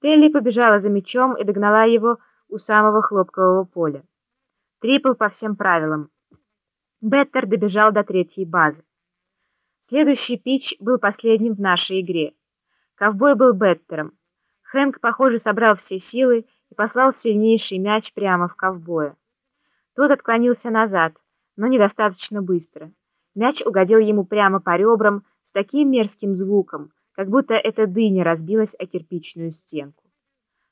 Телли побежала за мячом и догнала его у самого хлопкового поля. Трипл по всем правилам. Беттер добежал до третьей базы. Следующий пич был последним в нашей игре. Ковбой был Беттером. Хэнк, похоже, собрал все силы и послал сильнейший мяч прямо в ковбоя. Тот отклонился назад, но недостаточно быстро. Мяч угодил ему прямо по ребрам с таким мерзким звуком, как будто эта дыня разбилась о кирпичную стенку.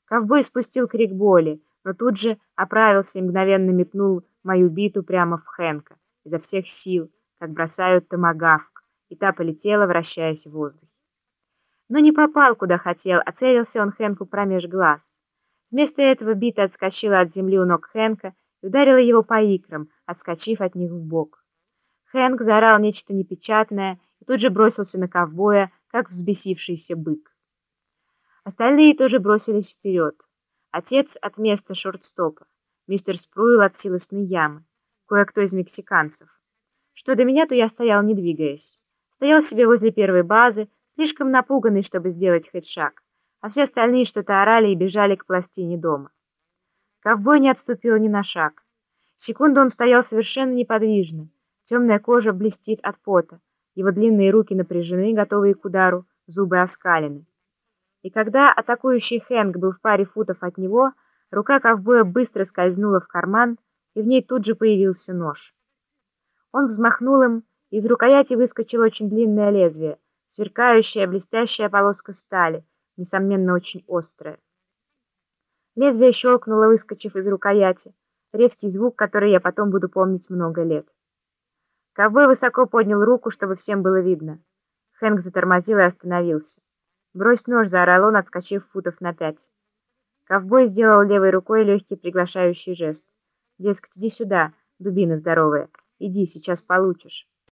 Ковбой спустил крик боли, но тут же оправился и мгновенно метнул мою биту прямо в Хэнка изо всех сил, как бросают томагавк, и та полетела, вращаясь в воздухе. Но не попал, куда хотел, а целился он Хэнку промеж глаз. Вместо этого бита отскочила от земли у ног Хэнка и ударила его по икрам, отскочив от них в бок. Хэнк заорал нечто непечатное и тут же бросился на ковбоя, как взбесившийся бык. Остальные тоже бросились вперед. Отец от места шортстопа, мистер Спруил от силосной ямы, кое-кто из мексиканцев. Что до меня, то я стоял, не двигаясь. Стоял себе возле первой базы, слишком напуганный, чтобы сделать хоть шаг, а все остальные что-то орали и бежали к пластине дома. Ковбой не отступил ни на шаг. Секунду он стоял совершенно неподвижно. Темная кожа блестит от пота. Его длинные руки напряжены, готовые к удару, зубы оскалены. И когда атакующий Хэнк был в паре футов от него, рука ковбоя быстро скользнула в карман, и в ней тут же появился нож. Он взмахнул им, из рукояти выскочило очень длинное лезвие, сверкающая блестящая полоска стали, несомненно, очень острая. Лезвие щелкнуло, выскочив из рукояти, резкий звук, который я потом буду помнить много лет. Ковбой высоко поднял руку, чтобы всем было видно. Хэнк затормозил и остановился. «Брось нож!» — заорал он, отскочив футов на пять. Ковбой сделал левой рукой легкий приглашающий жест. «Дескать, иди сюда, дубина здоровая. Иди, сейчас получишь».